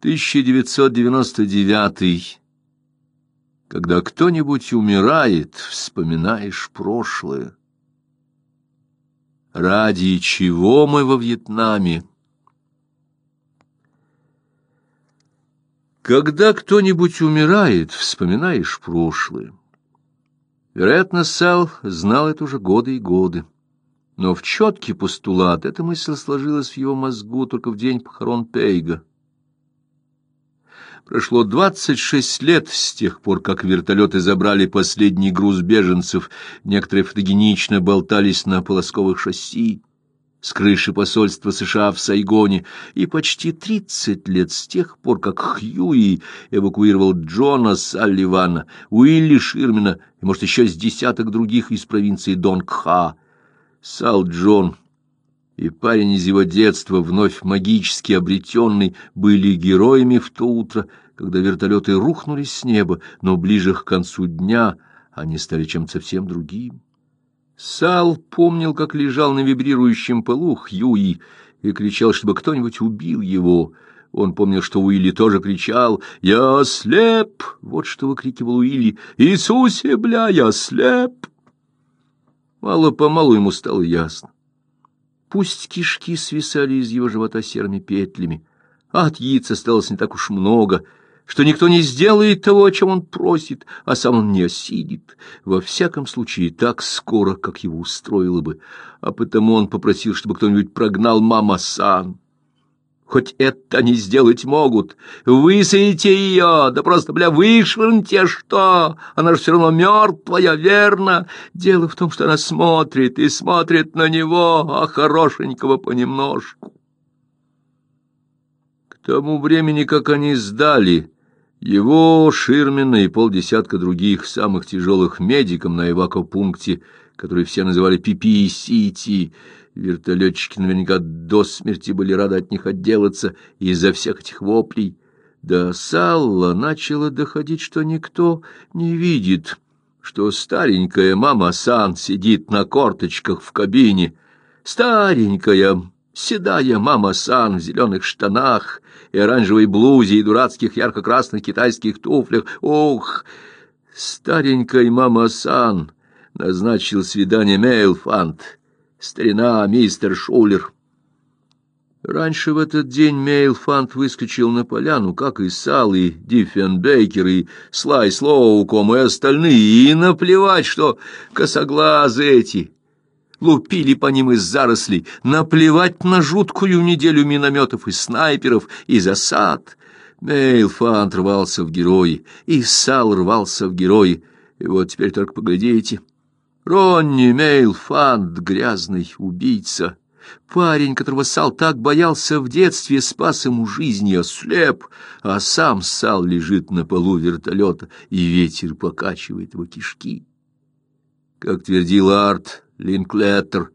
1999. Когда кто-нибудь умирает, вспоминаешь прошлое. Ради чего мы во Вьетнаме? Когда кто-нибудь умирает, вспоминаешь прошлое. Вероятно, Сал знал это уже годы и годы. Но в четкий постулат эта мысль сложилась в его мозгу только в день похорон Пейга. Прошло двадцать шесть лет с тех пор, как вертолеты забрали последний груз беженцев. Некоторые фотогенично болтались на полосковых шасси с крыши посольства США в Сайгоне, и почти тридцать лет с тех пор, как Хьюи эвакуировал Джона Салливана, Уилли Ширмена и, может, еще с десяток других из провинции Донгха. Сал Джон и парень из его детства, вновь магически обретенный, были героями в то утро, когда вертолеты рухнулись с неба, но ближе к концу дня они стали чем-то совсем другим. Сал помнил, как лежал на вибрирующем полу Хьюи и кричал, чтобы кто-нибудь убил его. Он помнил, что Уилли тоже кричал «Я слеп!» Вот что выкрикивал Уилли «Иисусе, бля, я слеп!» Мало-помалу ему стало ясно. Пусть кишки свисали из его живота серыми петлями, а от яиц осталось не так уж много, что никто не сделает того, о чем он просит, а сам он не осидит, во всяком случае так скоро, как его устроило бы, а потому он попросил, чтобы кто-нибудь прогнал мама-сан. Хоть это они сделать могут. Высадите ее, да просто, бля, вышвырните, что? Она же все равно мертвая, верно? Дело в том, что она смотрит и смотрит на него, а хорошенького понемножку. К тому времени, как они сдали его, Ширмина и полдесятка других самых тяжелых медикам на эвакопункте, который все называли Пипи-Сити, Вертолетчики наверняка до смерти были рады от них отделаться из-за всех этих воплей. До Салла начало доходить, что никто не видит, что старенькая мама Сан сидит на корточках в кабине. Старенькая, седая мама Сан в зеленых штанах и оранжевой блузе и дурацких ярко-красных китайских туфлях. Ох, старенькая мама Сан назначил свидание Мейлфанд старина мистер Шулер. Раньше в этот день Мейлфанд выскочил на поляну, как и Сал, и Диффенбейкер, и Слай Слоуком, и остальные, и наплевать, что косоглазы эти лупили по ним из зарослей, наплевать на жуткую неделю минометов и снайперов, и засад. Мейлфанд рвался в герои, и Сал рвался в герои, и вот теперь только поглядите — Ронни Мейлфанд, грязный убийца, парень, которого Сал так боялся в детстве, спас ему жизнь и ослеп, а сам Сал лежит на полу вертолета, и ветер покачивает его кишки. Как твердил Арт Линклеттер,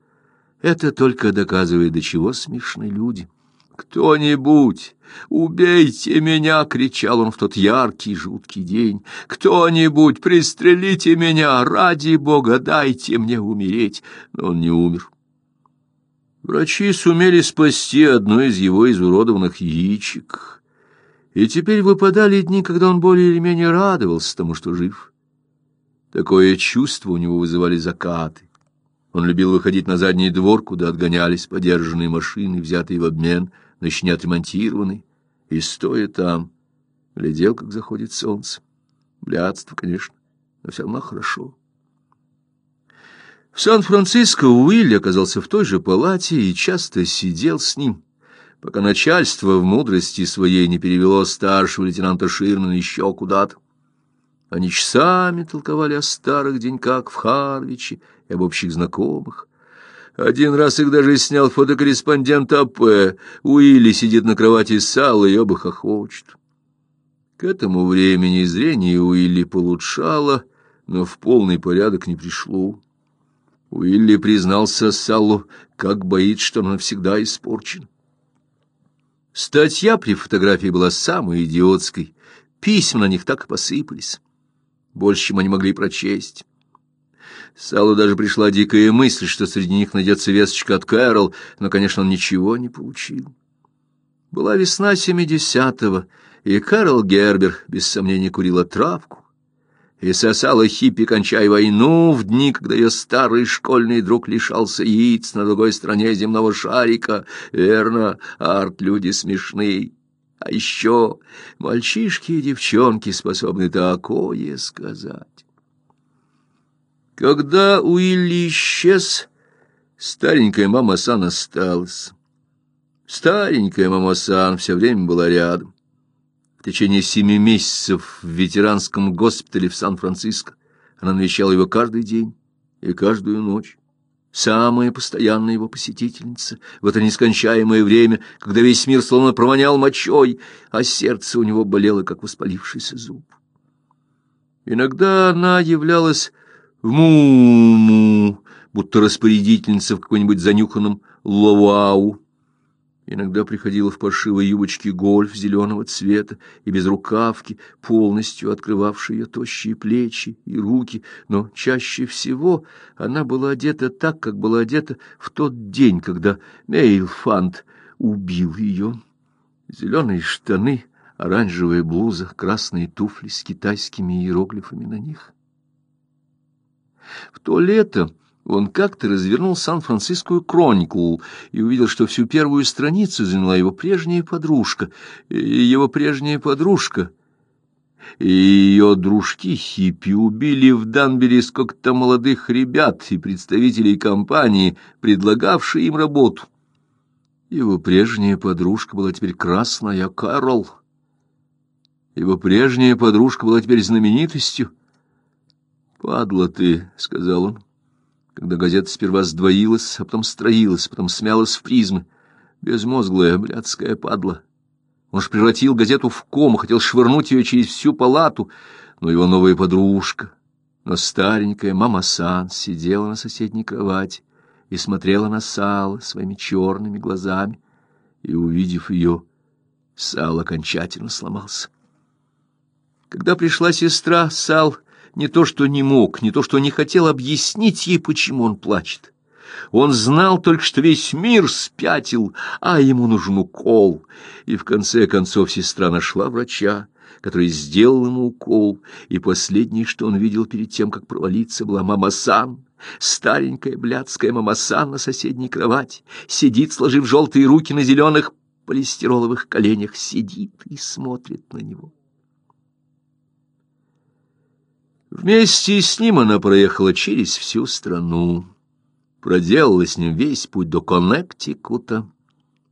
это только доказывает, до чего смешны люди. «Кто-нибудь, убейте меня!» — кричал он в тот яркий, жуткий день. «Кто-нибудь, пристрелите меня! Ради Бога, дайте мне умереть!» Но он не умер. Врачи сумели спасти одно из его изуродованных яичек. И теперь выпадали дни, когда он более или менее радовался тому, что жив. Такое чувство у него вызывали закаты. Он любил выходить на задний двор, куда отгонялись подержанные машины, взятые в обмен — но еще не отремонтированный, и, стоя там, глядел, как заходит солнце. Блядство, конечно, но все равно хорошо. В Сан-Франциско Уилли оказался в той же палате и часто сидел с ним, пока начальство в мудрости своей не перевело старшего лейтенанта Ширмана еще куда-то. Они часами толковали о старых деньках в Харвиче и об общих знакомых, один раз их даже снял фотокорреспондент АП. Уилли сидит на кровати с Салой и оба хохочут. К этому времени зрение Уилли получало, но в полный порядок не пришло. Уилли признался Саллу, как боится, что он навсегда испорчен. Статья при фотографии была самой идиотской. Письма на них так и посыпались. Больше, чем они могли прочесть. Салу даже пришла дикая мысль, что среди них найдется весточка от Кэрол, но, конечно, он ничего не получил. Была весна семидесятого, и Карл Гербер, без сомнения, курила травку и сосала хиппи, кончая войну, в дни, когда ее старый школьный друг лишался яиц на другой стороне земного шарика. Верно, арт-люди смешные. А еще мальчишки и девчонки способны такое сказать. Когда Уилли исчез, старенькая мама Сан осталась. Старенькая мама Сан все время была рядом. В течение семи месяцев в ветеранском госпитале в Сан-Франциско она навещала его каждый день и каждую ночь самая постоянная его посетительница в это нескончаемое время, когда весь мир словно провонял мочой, а сердце у него болело, как воспалившийся зуб. Иногда она являлась му-му, будто распорядительница в какой-нибудь занюханном ловау, Иногда приходила в паршивой юбочке гольф зеленого цвета и без рукавки, полностью открывавшей ее тощие плечи и руки, но чаще всего она была одета так, как была одета в тот день, когда Мейлфанд убил ее. Зеленые штаны, оранжевая блуза, красные туфли с китайскими иероглифами на них. В то лето он как-то развернул Сан-Францискую Кронику и увидел, что всю первую страницу заняла его прежняя подружка. И его прежняя подружка и ее дружки хиппи убили в Данбере сколько-то молодых ребят и представителей компании, предлагавшие им работу. Его прежняя подружка была теперь красная Карл. Его прежняя подружка была теперь знаменитостью. «Падла ты», — сказал он когда газета сперва сдвоилась, а потом строилась, потом смялась в призмы. Безмозглая блядская падла. Он ж превратил газету в ком, хотел швырнуть ее через всю палату, но его новая подружка, но старенькая мама Сан сидела на соседней кровати и смотрела на Сал своими черными глазами, и, увидев ее, Сал окончательно сломался. Когда пришла сестра, Сал не то что не мог, не то что не хотел объяснить ей, почему он плачет. Он знал только, что весь мир спятил, а ему нужен укол. И в конце концов сестра нашла врача, который сделал ему укол, и последнее, что он видел перед тем, как провалиться, была мама Сан, старенькая блядская мама Сан на соседней кровати, сидит, сложив желтые руки на зеленых полистироловых коленях, сидит и смотрит на него. Вместе с ним она проехала через всю страну, проделала с ним весь путь до Коннектикута,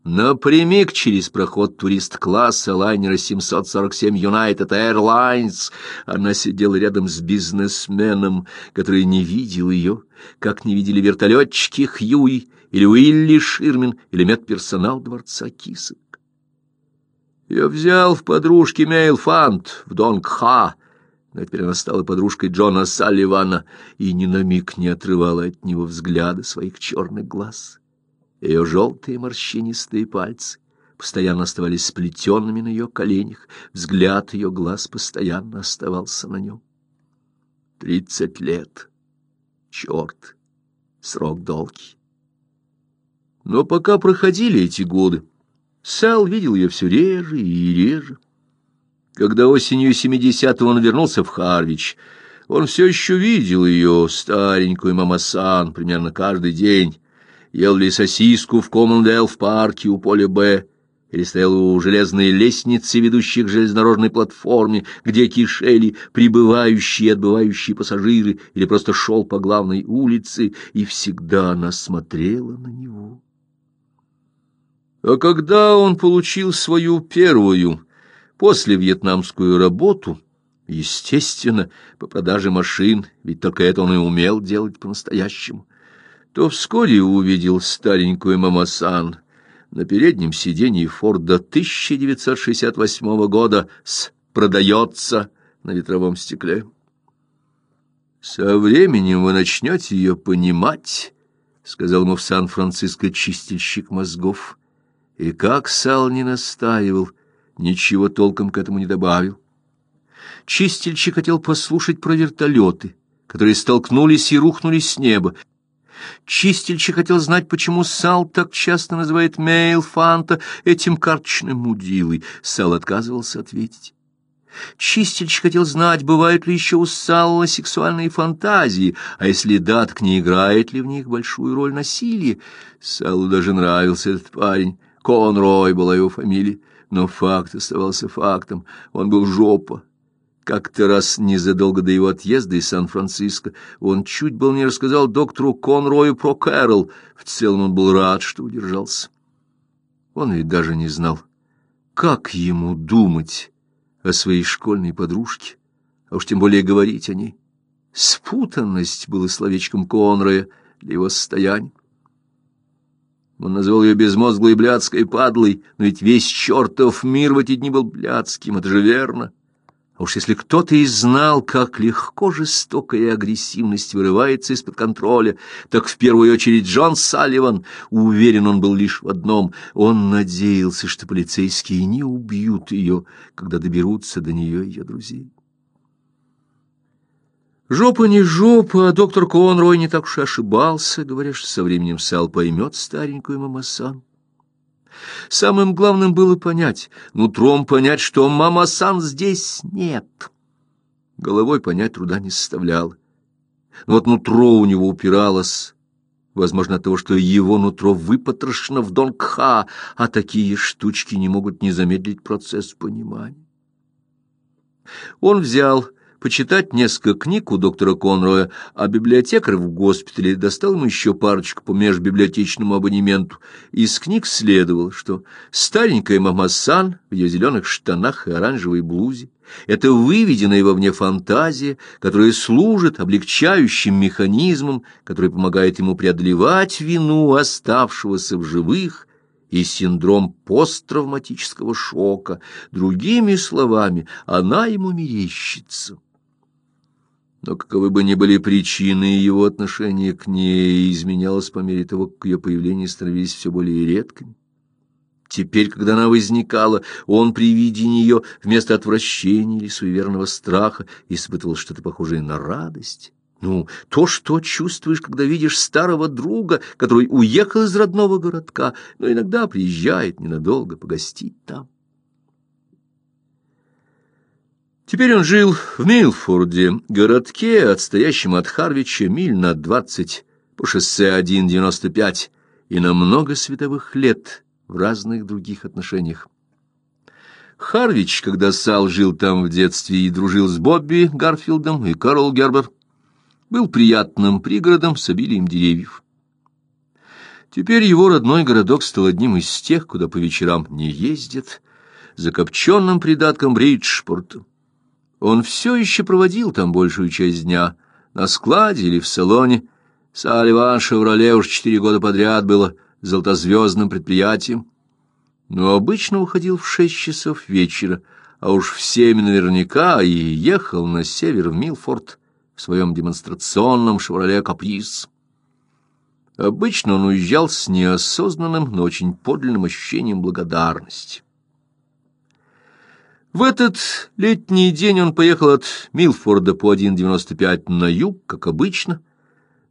напрямик через проход турист-класса лайнера 747 United Airlines. Она сидела рядом с бизнесменом, который не видел ее, как не видели вертолетчики Хьюи или Уилли Ширмин или медперсонал дворца Кисок. Я взял в подружки Мейлфанд в Донгха, но теперь она стала подружкой Джона Салливана и ни на миг не отрывала от него взгляда своих черных глаз. Ее желтые морщинистые пальцы постоянно оставались сплетенными на ее коленях, взгляд ее глаз постоянно оставался на нем. Тридцать лет. Черт, срок долгий. Но пока проходили эти годы, Сал видел ее все реже и реже. Когда осенью 70-го он вернулся в Харвич, он все еще видел ее, старенькую мамасан, примерно каждый день. Ел ли сосиску в Коммондейл-парке у поля Б, или стоял у железной лестницы, ведущей к железнодорожной платформе, где кишели прибывающие и отбывающие пассажиры, или просто шел по главной улице, и всегда она смотрела на него. А когда он получил свою первую После вьетнамскую работу, естественно, по продаже машин, ведь только это он и умел делать по-настоящему, то вскоре увидел старенькую мамасан на переднем сиденье Форда 1968 года с «продается» на ветровом стекле. «Со временем вы начнете ее понимать», — сказал ему в Сан-Франциско чистильщик мозгов. И как Сал не настаивал — ничего толком к этому не добавил. Чистильщик хотел послушать про вертолеты, которые столкнулись и рухнули с неба, Чистильщик хотел знать, почему Сал так часто называет Мейл Фанта этим карточным мудилой. Сал отказывался ответить. Чистильщик хотел знать, бывают ли еще у Салла сексуальные фантазии, а если да, так не играет ли в них большую роль насилие. Саллу даже нравился этот парень. Конрой была его фамилия, но факт оставался фактом. Он был жопа. Как-то раз незадолго до его отъезда из Сан-Франциско он чуть был не рассказал доктору Конрою про Кэрол. В целом он был рад, что удержался. Он ведь даже не знал, как ему думать о своей школьной подружке, а уж тем более говорить о ней. Спутанность была словечком Конроя для его состояния. Он назвал ее безмозглой блядской падлой, но ведь весь чертов мир в эти дни был блядским, это же верно. А уж если кто-то и знал, как легко жестокая агрессивность вырывается из-под контроля, так в первую очередь Джон Салливан. Уверен он был лишь в одном. Он надеялся, что полицейские не убьют ее, когда доберутся до нее ее друзей. Жопа не жопа, а доктор Конрой не так уж и ошибался, говоря, что со временем Сал поймет старенькую мамасан. Самым главным было понять, нутром понять, что мама-сан здесь нет. Головой понять труда не составляло. Но вот нутро у него упиралось, возможно, от того, что его нутро выпотрошено в Донгха, а такие штучки не могут не замедлить процесс понимания. Он взял почитать несколько книг у доктора Конроя, а библиотекарь в госпитале достал ему еще парочку по межбиблиотечному абонементу. Из книг следовало, что старенькая мама Сан в ее зеленых штанах и оранжевой блузе — это выведенная вовне фантазия, которая служит облегчающим механизмом, который помогает ему преодолевать вину оставшегося в живых — и синдром посттравматического шока. Другими словами, она ему мерещится. Но каковы бы ни были причины его отношения к ней, изменялось по мере того, как ее появление становились все более редкими. Теперь, когда она возникала, он при виде нее вместо отвращения или суеверного страха испытывал что-то похожее на радость. Ну, то, что чувствуешь, когда видишь старого друга, который уехал из родного городка, но иногда приезжает ненадолго погостить там. Теперь он жил в Милфорде, городке, отстоящем от Харвича миль на двадцать по шоссе 1.95 и на много световых лет в разных других отношениях. Харвич, когда Сал жил там в детстве и дружил с Бобби Гарфилдом и Карл Гербер, был приятным пригородом с обилием деревьев. Теперь его родной городок стал одним из тех, куда по вечерам не ездят, закопченным придатком Бриджпорта. Он все еще проводил там большую часть дня, на складе или в салоне. Салливан «Шевроле» уж четыре года подряд было золотозвездным предприятием. Но обычно уходил в шесть часов вечера, а уж в семь наверняка и ехал на север в Милфорд в своем демонстрационном «Шевроле Каприз». Обычно он уезжал с неосознанным, но очень подлинным ощущением благодарности. В этот летний день он поехал от Милфорда по 1.95 на юг, как обычно,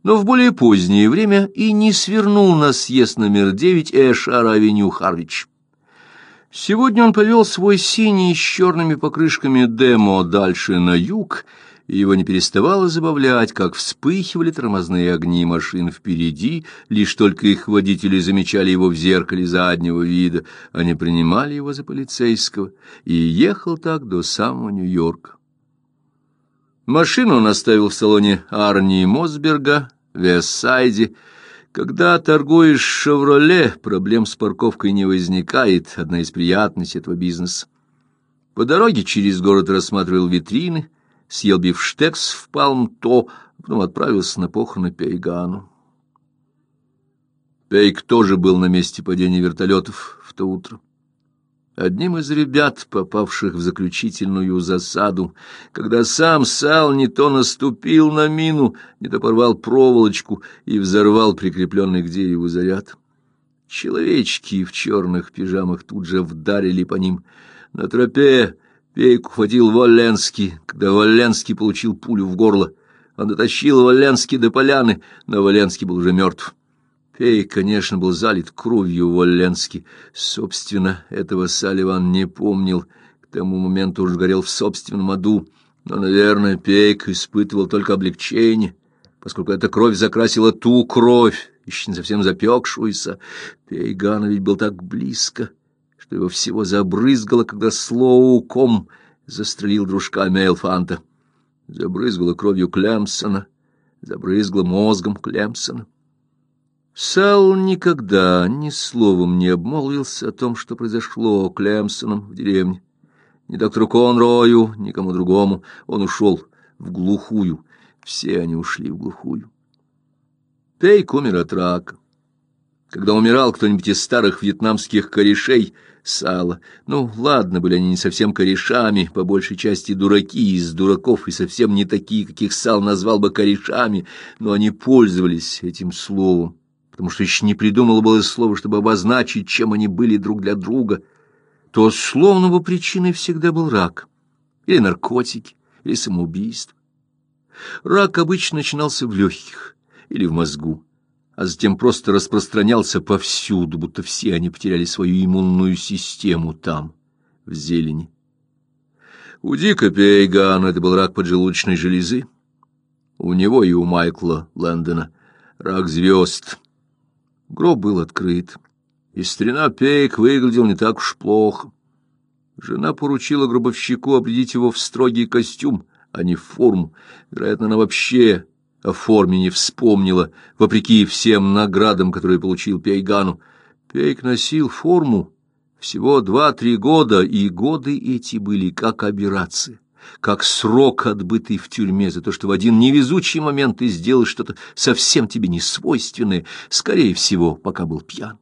но в более позднее время и не свернул на съезд номер 9 Эшар-авеню Харвич. Сегодня он повел свой синий с черными покрышками демо дальше на юг и его не переставало забавлять, как вспыхивали тормозные огни машин впереди, лишь только их водители замечали его в зеркале заднего вида, они принимали его за полицейского, и ехал так до самого Нью-Йорка. Машину он оставил в салоне Арни Мосберга в Вессайде. Когда торгуешь «Шевроле», проблем с парковкой не возникает, одна из приятностей этого бизнеса. По дороге через город рассматривал витрины — съел бифштекс в Палм-То, потом отправился на похороны Пейгану. Пейк тоже был на месте падения вертолетов в то утро. Одним из ребят, попавших в заключительную засаду, когда сам Сал не то наступил на мину, не то порвал проволочку и взорвал прикрепленный к дереву заряд. Человечки в черных пижамах тут же вдарили по ним. На тропе Пейку хватил Валенский, когда Валенский получил пулю в горло. Он дотащил Валенский до поляны, но Валенский был уже мертв. Пей, конечно, был залит кровью Валенский. Собственно, этого Салливан не помнил. К тому моменту уже горел в собственном аду. Но, наверное, Пейк испытывал только облегчение, поскольку эта кровь закрасила ту кровь, еще не совсем запекшуюся. Пейган ведь был так близко, что его всего забрызгало, когда Слоуком застрелил дружка Мейлфанта. Забрызгало кровью Клемсона, забрызгало мозгом Клемсона. Сал никогда ни словом не обмолвился о том, что произошло Клемсоном в деревне. Ни доктору Конрою, ни кому другому. Он ушел в глухую. Все они ушли в глухую. Пейк умер от рака. Когда умирал кто-нибудь из старых вьетнамских корешей, Сала, ну, ладно, были они не совсем корешами, по большей части дураки из дураков и совсем не такие, каких Сал назвал бы корешами, но они пользовались этим словом, потому что еще не придумало было слова, чтобы обозначить, чем они были друг для друга, то словно бы причиной всегда был рак, или наркотики, или самоубийство. Рак обычно начинался в легких, или в мозгу, а затем просто распространялся повсюду, будто все они потеряли свою иммунную систему там, в зелени. У Дика Пейгана это был рак поджелудочной железы, у него и у Майкла Лэндона рак звезд. Гроб был открыт, и старина Пейк выглядел не так уж плохо. Жена поручила гробовщику обредить его в строгий костюм, а не в форму. Вероятно, она вообще о форме не вспомнила, вопреки всем наградам, которые получил Пейгану. Пейк носил форму всего два-три года, и годы эти были как операция, как срок, отбытый в тюрьме, за то, что в один невезучий момент ты сделал что-то совсем тебе не свойственное, скорее всего, пока был пьян.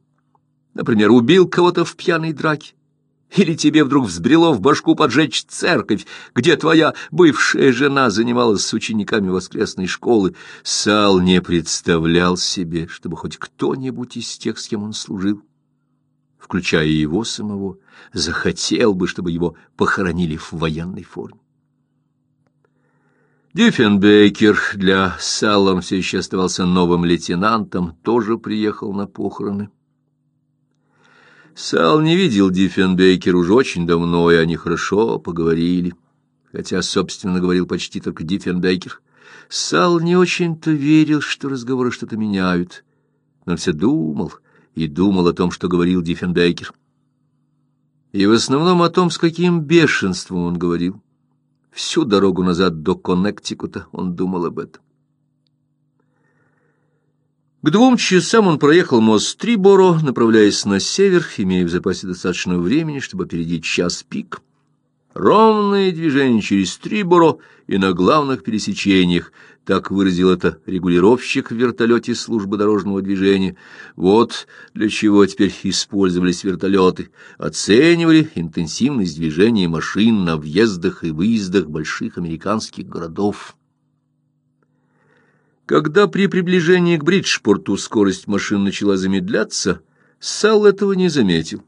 Например, убил кого-то в пьяной драке, или тебе вдруг взбрело в башку поджечь церковь, где твоя бывшая жена занималась с учениками воскресной школы? Сал не представлял себе, чтобы хоть кто-нибудь из тех, с кем он служил, включая его самого, захотел бы, чтобы его похоронили в военной форме. Диффенбекер для Салла он все еще оставался новым лейтенантом, тоже приехал на похороны. Сал не видел Диффенбейкер уже очень давно, и они хорошо поговорили. Хотя, собственно, говорил почти только Диффенбейкер. Сал не очень-то верил, что разговоры что-то меняют. Но все думал и думал о том, что говорил Диффенбейкер. И в основном о том, с каким бешенством он говорил. Всю дорогу назад до Коннектикута он думал об этом. К двум часам он проехал мост Триборо, направляясь на север, имея в запасе достаточно времени, чтобы опередить час пик. Ровное движение через Триборо и на главных пересечениях, так выразил это регулировщик в вертолете службы дорожного движения. Вот для чего теперь использовались вертолеты. Оценивали интенсивность движения машин на въездах и выездах больших американских городов. Когда при приближении к Бриджпорту скорость машин начала замедляться, Сал этого не заметил.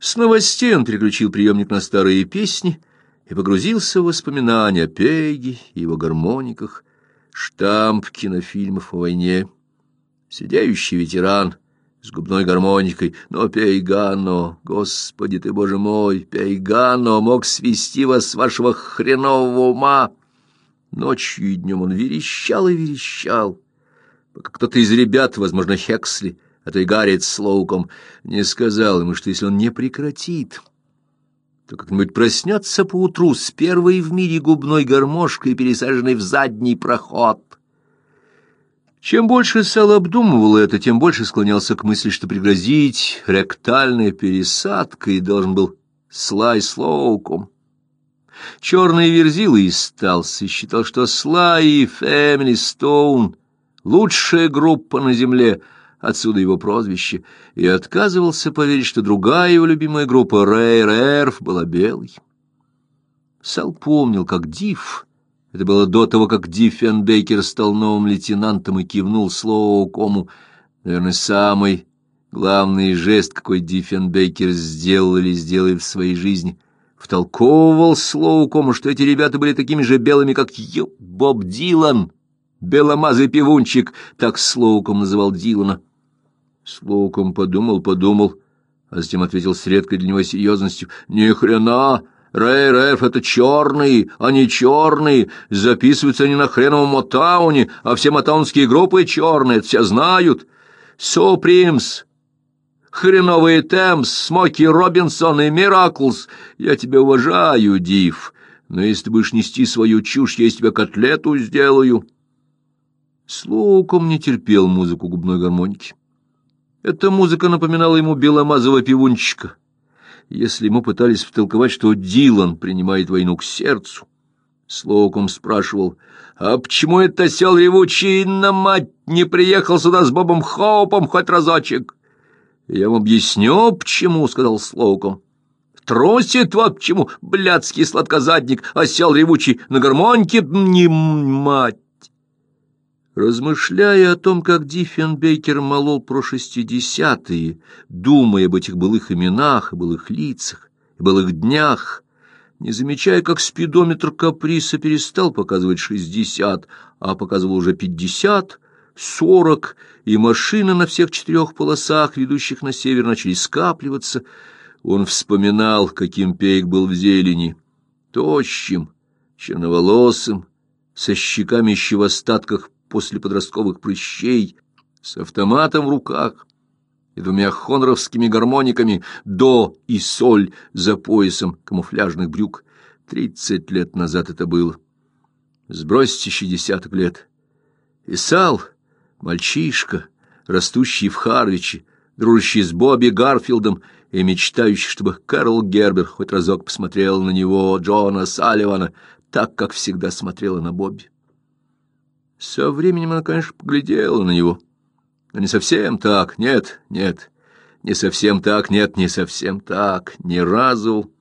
С новостей он переключил приемник на старые песни и погрузился в воспоминания о Пеге и его гармониках, штамп кинофильмов о войне. Сидящий ветеран с губной гармоникой, но Пейгано, господи ты, боже мой, Пейгано мог свести вас с вашего хренового ума. Ночью и днем он верещал и верещал, пока кто-то из ребят, возможно, Хексли, а то и Гарриет с Лоуком, не сказал ему, что если он не прекратит, то как-нибудь проснется поутру с первой в мире губной гармошкой, пересаженной в задний проход. Чем больше Сал обдумывал это, тем больше склонялся к мысли, что пригрозить ректальной пересадкой должен был Слай Слоуком. Черный верзил и стался, считал, что Слай и Фэмили Стоун — лучшая группа на земле, отсюда его прозвище, и отказывался поверить, что другая его любимая группа Рэй Рэрф была белой. Сал помнил, как Диф, это было до того, как Диффенбейкер стал новым лейтенантом и кивнул слову кому, наверное, самый главный жест, какой Диффенбейкер сделал или сделает в своей жизни — втолковывал Слоукому, что эти ребята были такими же белыми, как Ю, Боб Дилан, Беломазый пивунчик, так Слоуком называл Дилана. Слоуком подумал, подумал, а затем ответил с редкой для него серьезностью. «Ни хрена! Рэй Рэф — это черные, они черные, записываются они на хреновом Мотауне, а все мотаунские группы черные, это все знают. Супримс, хреновые Темс, Смоки Робинсон и Мираклс. Я тебя уважаю, Див, но если ты будешь нести свою чушь, я из тебя котлету сделаю». Слоуком не терпел музыку губной гармоники. Эта музыка напоминала ему беломазого пивунчика. Если ему пытались втолковать, что Дилан принимает войну к сердцу, Слоуком спрашивал, «А почему это осел ревучий на мать не приехал сюда с Бобом Хоупом хоть разочек?» «Я вам объясню, почему», — сказал Слоуком. «Трусит вот почему, блядский сладкозадник, осел ревучий, на гармоньке, не мать!» Размышляя о том, как Диффенбейкер молол про шестидесятые, думая об этих былых именах былых лицах, былых днях, не замечая, как спидометр каприса перестал показывать шестьдесят, а показывал уже пятьдесят, сорок, и машины на всех четырех полосах, ведущих на север, начали скапливаться, он вспоминал, каким Пейк был в зелени, тощим, черноволосым, со щеками еще в остатках после подростковых прыщей, с автоматом в руках и двумя хоноровскими гармониками до и соль за поясом камуфляжных брюк. Тридцать лет назад это было. Сбросьте десяток лет. И Сал, мальчишка, растущий в Харвиче, дружащий с Бобби Гарфилдом и мечтающий, чтобы Кэрол Гербер хоть разок посмотрел на него, Джона Салливана, так, как всегда смотрела на Бобби. Со временем она, конечно, поглядела на него. Но не совсем так, нет, нет, не совсем так, нет, не совсем так, ни разу.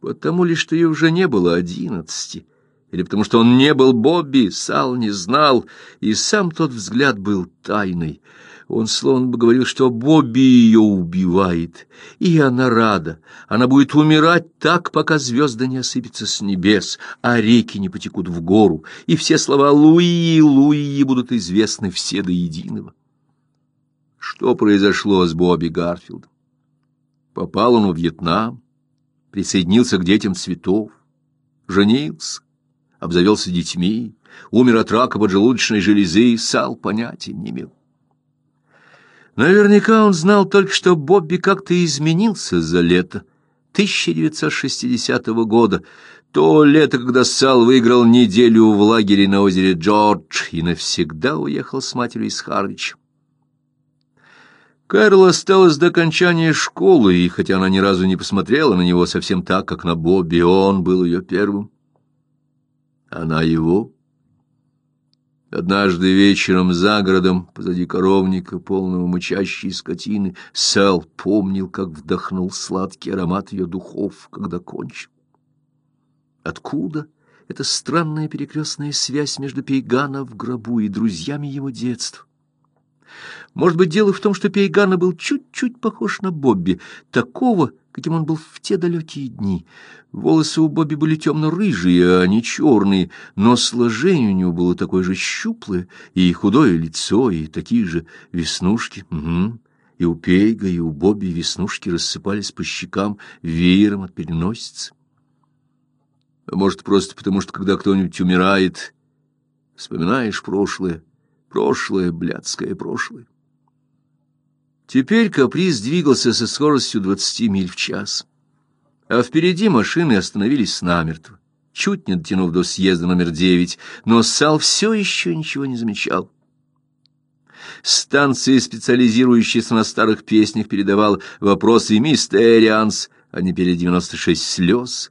Потому ли, что ей уже не было одиннадцати, или потому что он не был Бобби, Сал не знал, и сам тот взгляд был тайный — он словно бы говорил, что Бобби ее убивает, и она рада. Она будет умирать так, пока звезды не осыпятся с небес, а реки не потекут в гору, и все слова «Луи, Луи» будут известны все до единого. Что произошло с Бобби Гарфилдом? Попал он в Вьетнам, присоединился к детям цветов, женился, обзавелся детьми, умер от рака поджелудочной железы, Сал понятия не имел. Наверняка он знал только, что Бобби как-то изменился за лето 1960 года, то лето, когда Сал выиграл неделю в лагере на озере Джордж и навсегда уехал с матерью из Харвича. Кэрол осталась до окончания школы, и хотя она ни разу не посмотрела на него совсем так, как на Бобби, он был ее первым. Она его. Однажды вечером за городом, позади коровника, полного мычащей скотины, Сэл помнил, как вдохнул сладкий аромат ее духов, когда кончил. Откуда эта странная перекрестная связь между Пейгана в гробу и друзьями его детства? Может быть, дело в том, что Пейгана был чуть-чуть похож на Бобби, такого, каким он был в те далекие дни. Волосы у Бобби были темно-рыжие, а не черные, но сложение у него было такое же щуплое, и худое лицо, и такие же веснушки. Угу. И у Пейга, и у Бобби веснушки рассыпались по щекам веером от переносицы. А может, просто потому, что когда кто-нибудь умирает, вспоминаешь прошлое, прошлое, блядское прошлое. Теперь каприз двигался со скоростью двадцати миль в час. А впереди машины остановились намертво, чуть не дотянув до съезда номер девять, но Сал все еще ничего не замечал. Станция, специализирующаяся на старых песнях, передавала вопросы «Мистерианс», а не «девяносто шесть слез»,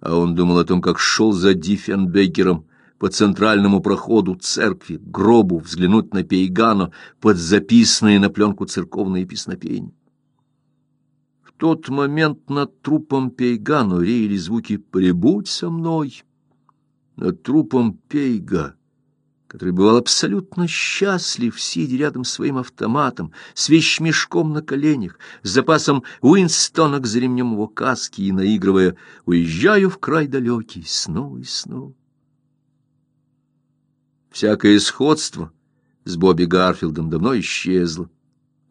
а он думал о том, как шел за Диффенбекером, по центральному проходу церкви, гробу, взглянуть на Пейгано под записанные на пленку церковные песнопения. В тот момент над трупом Пейгано реяли звуки «Прибудь со мной». Над трупом Пейга, который бывал абсолютно счастлив, сидя рядом с своим автоматом, с вещмешком на коленях, с запасом Уинстонок за ремнем его каски и наигрывая «Уезжаю в край далекий снова и снова». Всякое сходство с Бобби Гарфилдом давно исчезло,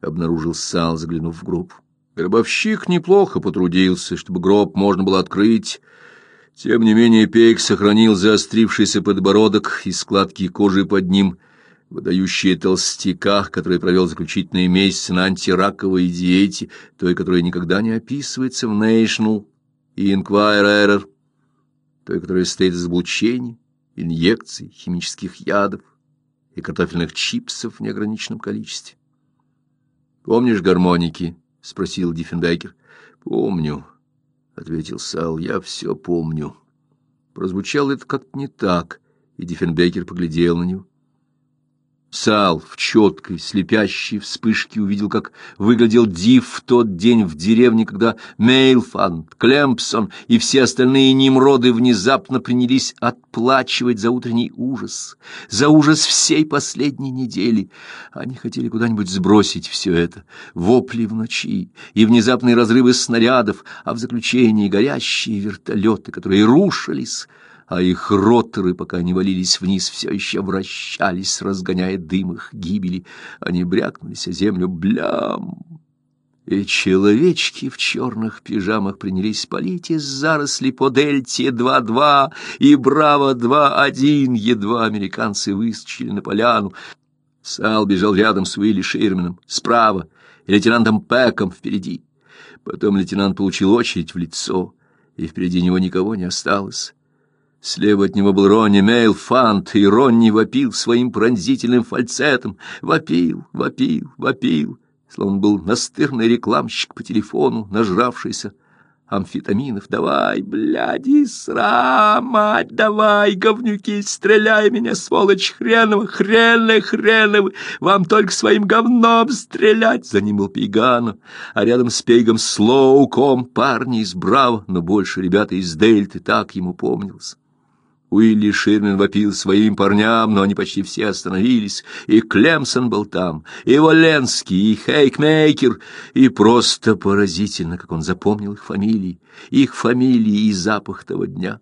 обнаружил Сал, заглянув в гроб. Гробовщик неплохо потрудился, чтобы гроб можно было открыть. Тем не менее Пейк сохранил заострившийся подбородок и складки кожи под ним, выдающие толстяка, который провел заключительные месяцы на антираковой диете, той, которая никогда не описывается в National и Inquirer, той, которая состоит из облучений, инъекций, химических ядов и картофельных чипсов в неограниченном количестве. «Помнишь гармоники?» — спросил Диффенбекер. «Помню», — ответил Сал, — «я все помню». Прозвучало это как-то не так, и Диффенбекер поглядел на него. Сал в четкой, слепящей вспышке увидел, как выглядел Див в тот день в деревне, когда Мейлфанд, Клемпсон и все остальные немроды внезапно принялись отплачивать за утренний ужас, за ужас всей последней недели. Они хотели куда-нибудь сбросить все это, вопли в ночи и внезапные разрывы снарядов, а в заключении горящие вертолеты, которые рушились, а их роторы, пока они валились вниз, все еще вращались, разгоняя дым их гибели. Они брякнулись о землю блям. И человечки в черных пижамах принялись палить из зарослей по дельте 2-2 и Браво-2-1. Едва американцы выскочили на поляну. Сал бежал рядом с Уилли Ширменом, справа, и лейтенантом Пэком впереди. Потом лейтенант получил очередь в лицо, и впереди него никого не осталось. Слева от него был Ронни Мейлфант, и Ронни вопил своим пронзительным фальцетом. Вопил, вопил, вопил, словно был настырный рекламщик по телефону, нажравшийся амфетаминов. «Давай, бляди, срама, давай, говнюки, стреляй меня, сволочь хренова, хрены, хреновы, вам только своим говном стрелять!» За ним был Пейганов, а рядом с Пейгом Слоуком парни из Браво, но больше ребята из Дельты, так ему помнилось. Уилли Ширмен вопил своим парням, но они почти все остановились, и Клемсон был там, и Воленский, и Хейкмейкер, и просто поразительно, как он запомнил их фамилии, их фамилии и запах того дня,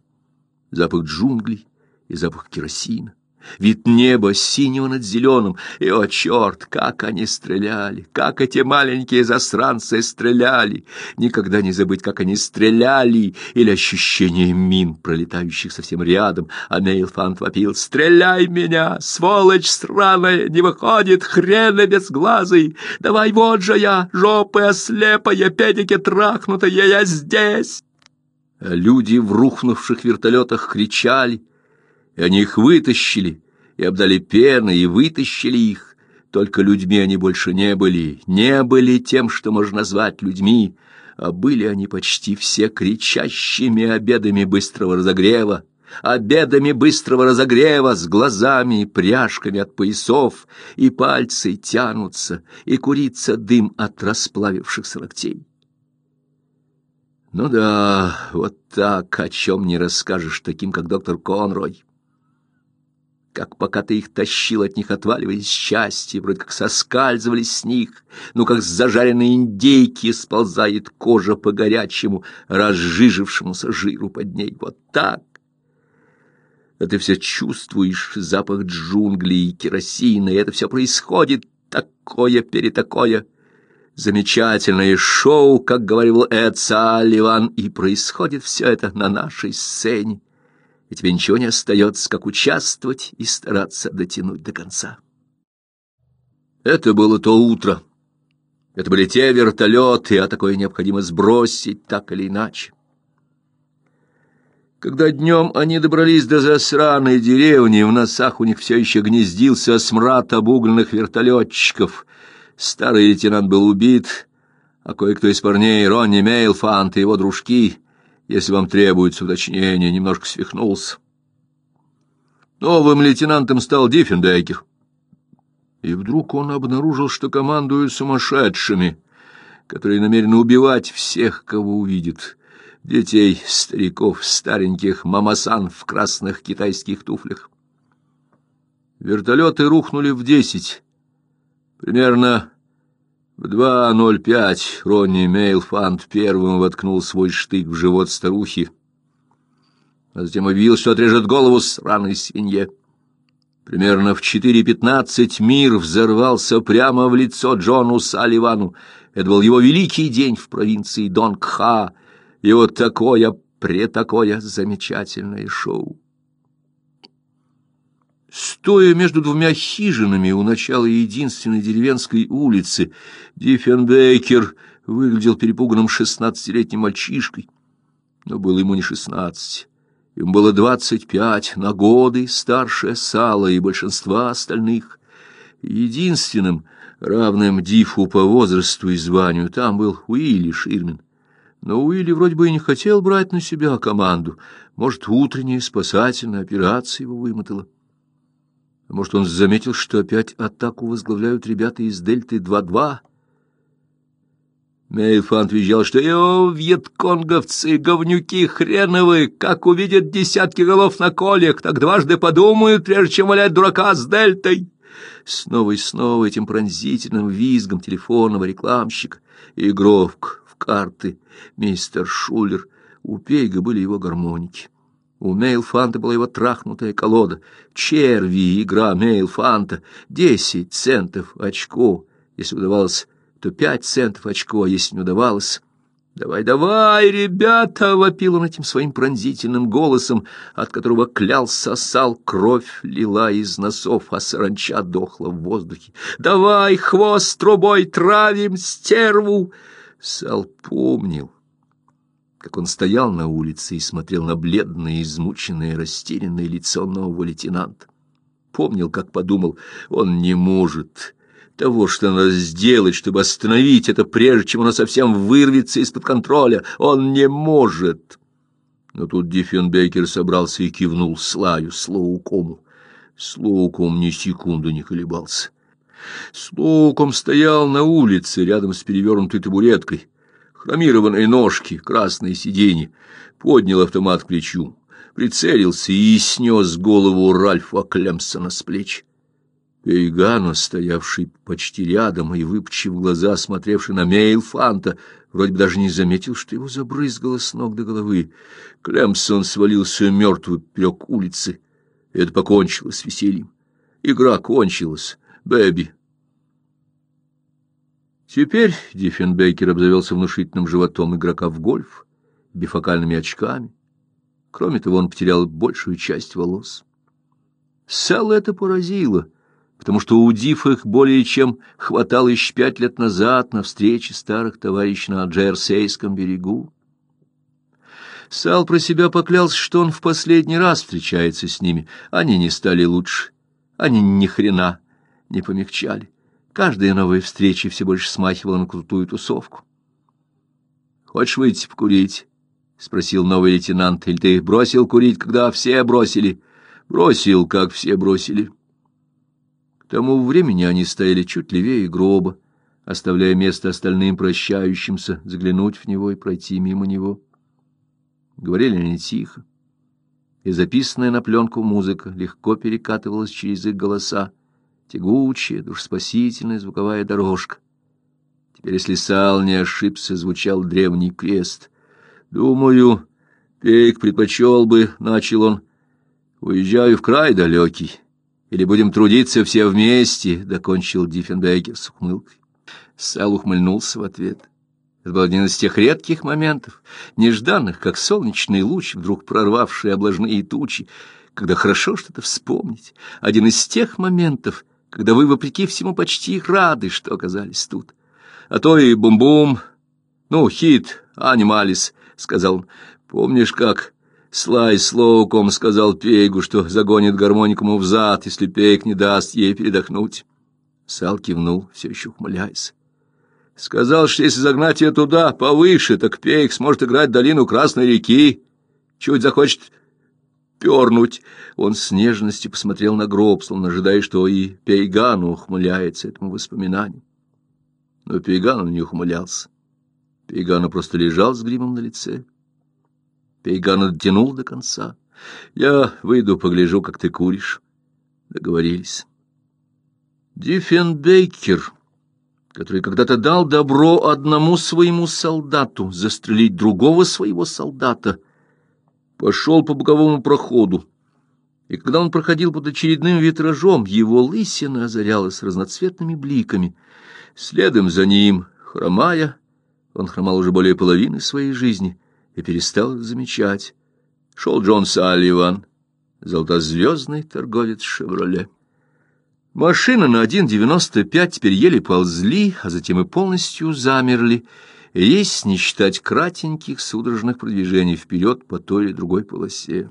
запах джунглей и запах керосина вид неба синего над зеленым, и, о черт, как они стреляли, как эти маленькие засранцы стреляли, никогда не забыть, как они стреляли, или ощущение мин, пролетающих совсем рядом, а Нейлфант вопил «Стреляй меня, сволочь сраная, не выходит, хрена безглазый, давай вот же я, жопы ослепая, педики трахнутые, я здесь!» Люди в рухнувших вертолетах кричали, и они их вытащили, и обдали пеной, и вытащили их. Только людьми они больше не были, не были тем, что можно назвать людьми, а были они почти все кричащими обедами быстрого разогрева, обедами быстрого разогрева с глазами и пряжками от поясов, и пальцы тянутся, и курится дым от расплавившихся локтей. Ну да, вот так, о чем не расскажешь таким, как доктор Конрой как пока ты их тащил, от них отваливались части, вроде как соскальзывались с них, ну, как с зажаренной индейки сползает кожа по горячему, разжижившемуся жиру под ней. Вот так. А ты все чувствуешь запах джунглей и керосина, и это все происходит такое перетакое. Замечательное шоу, как говорил Эд Салливан, и происходит все это на нашей сцене и тебе ничего не остается, как участвовать и стараться дотянуть до конца. Это было то утро. Это были те вертолеты, а такое необходимо сбросить так или иначе. Когда днем они добрались до засраной деревни, в носах у них все еще гнездился смрад обугленных вертолетчиков. Старый лейтенант был убит, а кое-кто из парней, Ронни Мейлфант и его дружки, если вам требуется уточнение, немножко свихнулся. Новым лейтенантом стал Диффенбейкер. И вдруг он обнаружил, что командует сумасшедшими, которые намерены убивать всех, кого увидит. Детей, стариков, стареньких мамасан в красных китайских туфлях. Вертолеты рухнули в десять. Примерно в 2.05 Ронни Мейлфанд первым воткнул свой штык в живот старухи, а затем объявил, что отрежет голову сраной свинье. Примерно в 4.15 мир взорвался прямо в лицо Джону Салливану. Это был его великий день в провинции Донгха, и вот такое, претакое замечательное шоу. Стоя между двумя хижинами у начала единственной деревенской улицы, Диффенбекер выглядел перепуганным шестнадцатилетним мальчишкой. Но было ему не шестнадцать. Ему было двадцать пять, на годы старше Сала и большинства остальных. Единственным, равным Дифу по возрасту и званию, там был Уилли Ширмин. Но Уилли вроде бы и не хотел брать на себя команду. Может, утренняя спасательная операция его вымотала. Может, он заметил, что опять атаку возглавляют ребята из Дельты-2-2? Мейфант визжал, что «О, вьетконговцы, говнюки хреновые, как увидят десятки голов на колях, так дважды подумают, прежде чем валять дурака с Дельтой!» Снова и снова этим пронзительным визгом телефонного рекламщика, игрок в карты, мистер Шулер, у Пейга были его гармоники. У Мейлфанта была его трахнутая колода. Черви, игра Мейлфанта. Десять центов очко, если удавалось, то пять центов очко, а если не удавалось... «Давай, давай, ребята!» — вопил он этим своим пронзительным голосом, от которого клял, сосал, кровь лила из носов, а саранча дохла в воздухе. «Давай, хвост трубой травим стерву!» Сал помнил, как он стоял на улице и смотрел на бледное, измученное, растерянное лицо нового лейтенанта. Помнил, как подумал, он не может того, что надо сделать, чтобы остановить это, прежде чем оно совсем вырвется из-под контроля. Он не может. Но тут Диффенбекер собрался и кивнул Слаю, Слоукому. Слоуком ни секунду не колебался. Слоуком стоял на улице рядом с перевернутой табуреткой хромированные ножки, красные сиденья, поднял автомат к плечу, прицелился и снес голову Ральфа Клемсона с плеч. Пейгано, стоявший почти рядом и выпучив глаза, смотревший на Мейлфанта, вроде бы даже не заметил, что его забрызгало с ног до головы. Клемсон свалился мертвый поперек улицы, это покончилось с весельем. Игра кончилась. Бэби Теперь Диффенбейкер обзавелся внушительным животом игрока в гольф, бифокальными очками. Кроме того, он потерял большую часть волос. Сэл это поразило, потому что у Диф их более чем хватало еще пять лет назад на встрече старых товарищей на Джерсейском берегу. Сал про себя поклялся, что он в последний раз встречается с ними. Они не стали лучше, они ни хрена не помягчали. Каждая новая встреча все больше смахивала на крутую тусовку. «Хочешь выйти покурить?» — спросил новый лейтенант. «Или ты бросил курить, когда все бросили?» «Бросил, как все бросили». К тому времени они стояли чуть левее гроба, оставляя место остальным прощающимся заглянуть в него и пройти мимо него. Говорили они тихо, и записанная на пленку музыка легко перекатывалась через их голоса, тягучая, душеспасительная звуковая дорожка. Теперь, если Сал не ошибся, звучал древний крест. «Думаю, Пейк предпочел бы, — начал он, — уезжаю в край далекий, или будем трудиться все вместе, — докончил Диффенбекер с ухмылкой. Сал ухмыльнулся в ответ. Это был один из тех редких моментов, нежданных, как солнечный луч, вдруг прорвавший облажные тучи, когда хорошо что-то вспомнить. Один из тех моментов, когда вы, вопреки всему, почти рады, что оказались тут. А то и бум-бум, ну, хит, анималис, — сказал он. Помнишь, как Слай Слоуком сказал Пейгу, что загонит гармонику ему взад, если Пейг не даст ей передохнуть? Сал кивнул, все еще ухмыляясь. Сказал, что если загнать ее туда, повыше, так Пейг сможет играть долину Красной реки. Чуть захочет пернуть. Он с нежностью посмотрел на гроб, словно ожидая, что и Пейгану ухмыляется этому воспоминанию. Но Пейгану не ухмылялся. Пейгану просто лежал с гримом на лице. Пейгану дотянул до конца. «Я выйду, погляжу, как ты куришь». Договорились. Диффенбейкер, который когда-то дал добро одному своему солдату застрелить другого своего солдата, пошел по боковому проходу и когда он проходил под очередным витражом, его лысина озарялась разноцветными бликами. Следом за ним, хромая, он хромал уже более половины своей жизни и перестал замечать. Шел Джон Салливан, золотозвездный торговец «Шевроле». Машины на 1.95 теперь еле ползли, а затем и полностью замерли, если не считать кратеньких судорожных продвижений вперед по той или другой полосе.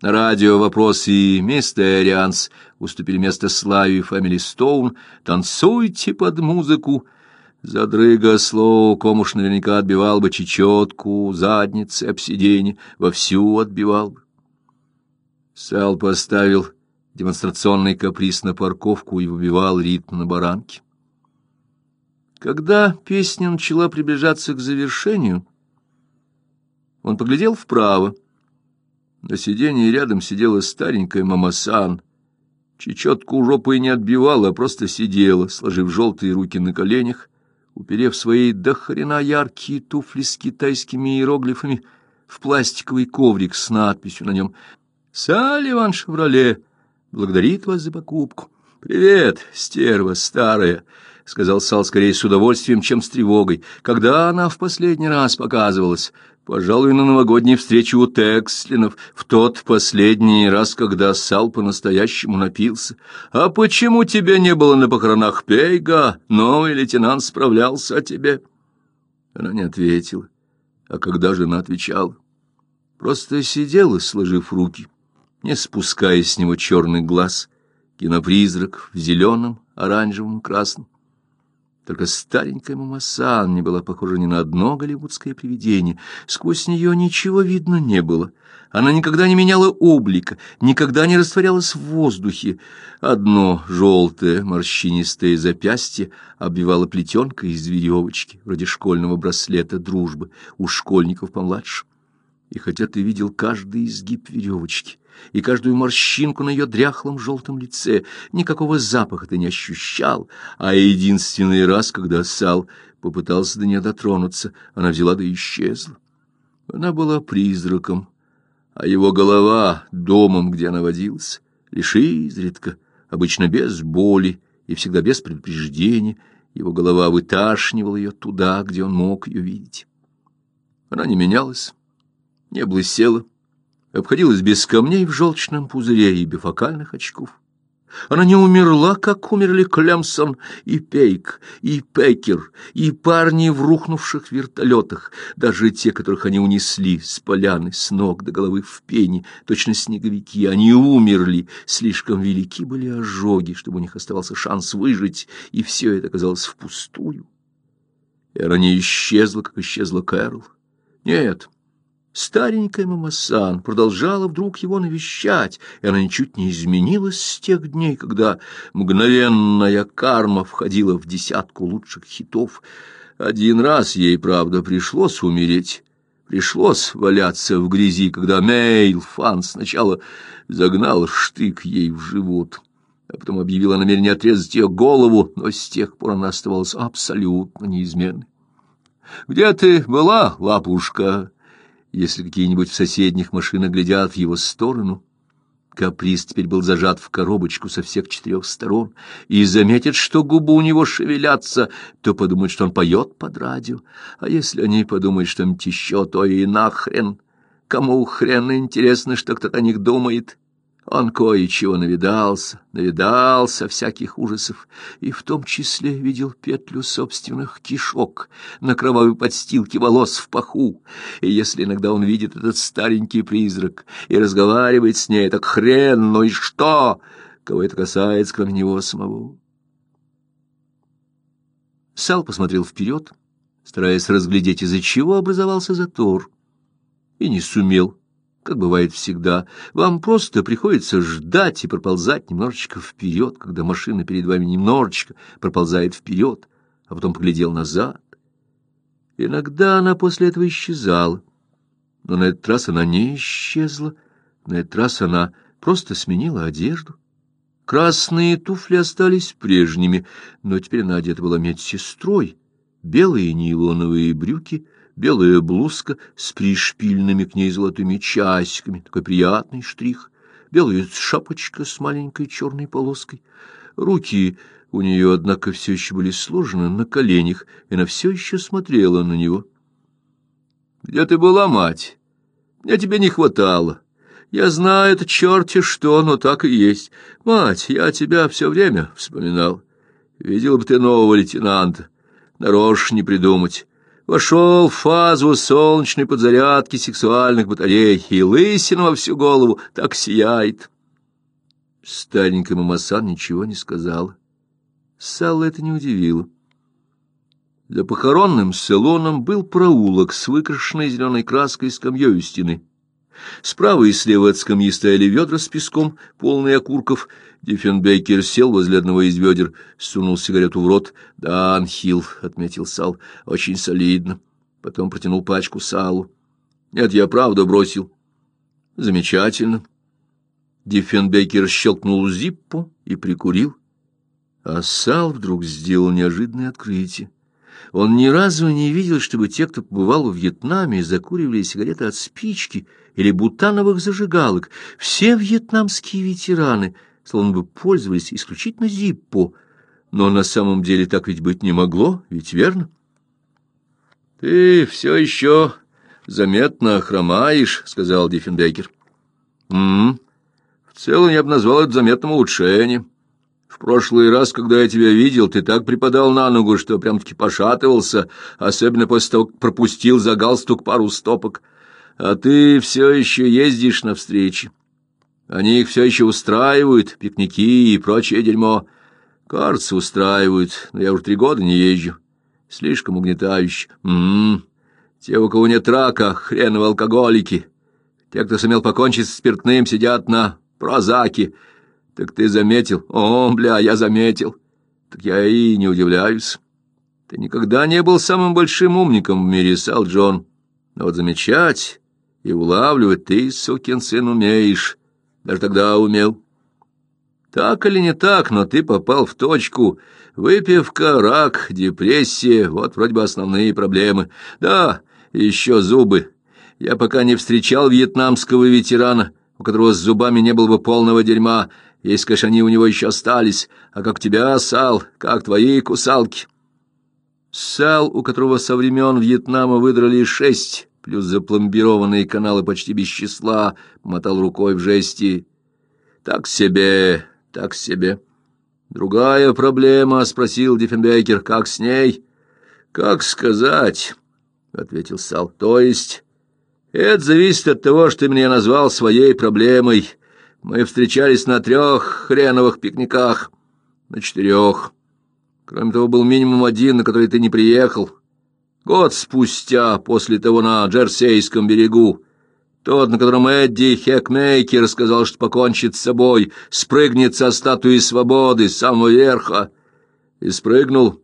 Радио вопросы и Мистерианс уступили место Славе и Фэмили Стоун. «Танцуйте под музыку!» Задрыга слово, комуш наверняка отбивал бы чечетку, задницы, обсиденье, вовсю отбивал бы. Сал поставил демонстрационный каприз на парковку и выбивал ритм на баранке. Когда песня начала приближаться к завершению, он поглядел вправо. На сиденье рядом сидела старенькая мамасан. Чечетку жопой не отбивала, а просто сидела, сложив желтые руки на коленях, уперев свои дохрена яркие туфли с китайскими иероглифами в пластиковый коврик с надписью на нем «Салливан Шевроле благодарит вас за покупку». «Привет, стерва старая!» — сказал Сал скорее с удовольствием, чем с тревогой. «Когда она в последний раз показывалась?» «Пожалуй, на новогодней встрече у Текслинов, в тот последний раз, когда Сал по-настоящему напился. А почему тебя не было на похоронах Пейга? Новый лейтенант справлялся о тебе». Она не ответила. А когда же она отвечала? Просто сидела, сложив руки, не спуская с него черный глаз, кинопризрак в зеленом, оранжевом, красном. Только старенькая Мамасан не была похожа ни на одно голливудское привидение. Сквозь нее ничего видно не было. Она никогда не меняла облика, никогда не растворялась в воздухе. Одно желтое морщинистое запястье обвивало плетенкой из веревочки, вроде школьного браслета дружбы у школьников помладше. И хотя ты видел каждый изгиб веревочки, и каждую морщинку на ее дряхлом желтом лице. Никакого запаха ты не ощущал, а единственный раз, когда Сал попытался до нее дотронуться, она взяла да исчезла. Она была призраком, а его голова — домом, где она водилась, лишь изредка, обычно без боли и всегда без предупреждения, его голова выташнивала ее туда, где он мог ее видеть. Она не менялась, не блысела, обходилась без камней в желчном пузыре и бифокальных очков. Она не умерла, как умерли Клемсон и Пейк, и Пекер, и парни в рухнувших вертолетах, даже те, которых они унесли с поляны, с ног до головы в пене, точно снеговики. Они умерли, слишком велики были ожоги, чтобы у них оставался шанс выжить, и все это оказалось впустую. И она не исчезла, как исчезла Кэрол. Нет, Старенькая мамасан продолжала вдруг его навещать, и она ничуть не изменилась с тех дней, когда мгновенная карма входила в десятку лучших хитов. Один раз ей, правда, пришлось умереть. Пришлось валяться в грязи, когда Мейл Фан сначала загнал штык ей в живот, а потом объявил о намерении отрезать ее голову, но с тех пор она оставалась абсолютно неизменной. «Где ты была, лапушка?» Если какие-нибудь в соседних машинах глядят в его сторону. Каприз теперь был зажат в коробочку со всех четырех сторон, и заметят, что губы у него шевелятся, то подумают, что он поет под радио, а если они подумают что-нибудь еще, то и нахрен. Кому хрен интересно, что кто-то о них думает?» Он кое-чего навидался, навидался всяких ужасов, и в том числе видел петлю собственных кишок на кровавой подстилке волос в паху. И если иногда он видит этот старенький призрак и разговаривает с ней, так хрен, ну и что? Кого это касается, кроме него самого? Сал посмотрел вперед, стараясь разглядеть, из-за чего образовался затор, и не сумел как бывает всегда, вам просто приходится ждать и проползать немножечко вперед, когда машина перед вами немножечко проползает вперед, а потом поглядел назад. Иногда она после этого исчезала, но на этот раз она не исчезла, на этот раз она просто сменила одежду. Красные туфли остались прежними, но теперь она одета была медсестрой, белые нейлоновые брюки — белая блузка с пришпильными к ней золотыми часиками, такой приятный штрих, белая шапочка с маленькой черной полоской. Руки у нее, однако, все еще были сложены на коленях, и она все еще смотрела на него. «Где ты была, мать? Мне тебе не хватало. Я знаю, это черти что, но так и есть. Мать, я тебя все время вспоминал. Видел бы ты нового лейтенанта. Нарочь не придумать. Вошел в фазу солнечной подзарядки сексуальных батарей, и лысина во всю голову так сияет. Старенькая мамасан ничего не сказала. Салла это не удивило. За похоронным салоном был проулок с выкрашенной зеленой краской скамьей у стены. Справа и слева от скамьи стояли ведра с песком, полные окурков. Диффенбейкер сел возле одного из ведер, сунул сигарету в рот. «Да, Анхил», — отметил Сал, — «очень солидно». Потом протянул пачку Салу. «Нет, я правда бросил». «Замечательно». Диффенбейкер щелкнул зиппу и прикурил. А Сал вдруг сделал неожиданное открытие. Он ни разу не видел, чтобы те, кто побывал в Вьетнаме, закуривали сигареты от спички — или бутановых зажигалок. Все вьетнамские ветераны словно бы пользовались исключительно зиппо, но на самом деле так ведь быть не могло, ведь верно? — Ты все еще заметно хромаешь, — сказал Диффенбекер. — М-м. В целом я бы назвал это заметным улучшением. В прошлый раз, когда я тебя видел, ты так припадал на ногу, что прям-таки пошатывался, особенно после того, как пропустил за галстук пару стопок — а ты все еще ездишь на встречи. Они их все еще устраивают, пикники и прочее дерьмо. Кажется, устраивают, но я уже три года не езжу. Слишком угнетающе. М-м. Те, у кого нет рака, хреновые алкоголики. Те, кто сумел покончить с спиртным, сидят на прозаке. Так ты заметил? О, бля, я заметил. Так я и не удивляюсь. Ты никогда не был самым большим умником в мире, Сал Джон. Но вот замечать и улавливать ты, сукин сын, умеешь. Даже тогда умел. Так или не так, но ты попал в точку. Выпивка, рак, депрессия — вот вроде бы основные проблемы. Да, еще зубы. Я пока не встречал вьетнамского ветерана, у которого с зубами не было бы полного дерьма, если, конечно, они у него еще остались. А как тебя, Сал, как твои кусалки? Сал, у которого со времен Вьетнама выдрали шесть плюс запломбированные каналы почти без числа, мотал рукой в жести. «Так себе, так себе». «Другая проблема?» — спросил Диффенбекер. «Как с ней?» «Как сказать?» — ответил Сал. «То есть...» «Это зависит от того, что ты меня назвал своей проблемой. Мы встречались на трех хреновых пикниках. На четырех. Кроме того, был минимум один, на который ты не приехал». Год спустя, после того на Джерсейском берегу, тот, на котором Эдди Хекмейкер сказал, что покончит с собой, спрыгнет со статуи свободы с самого верха. И спрыгнул.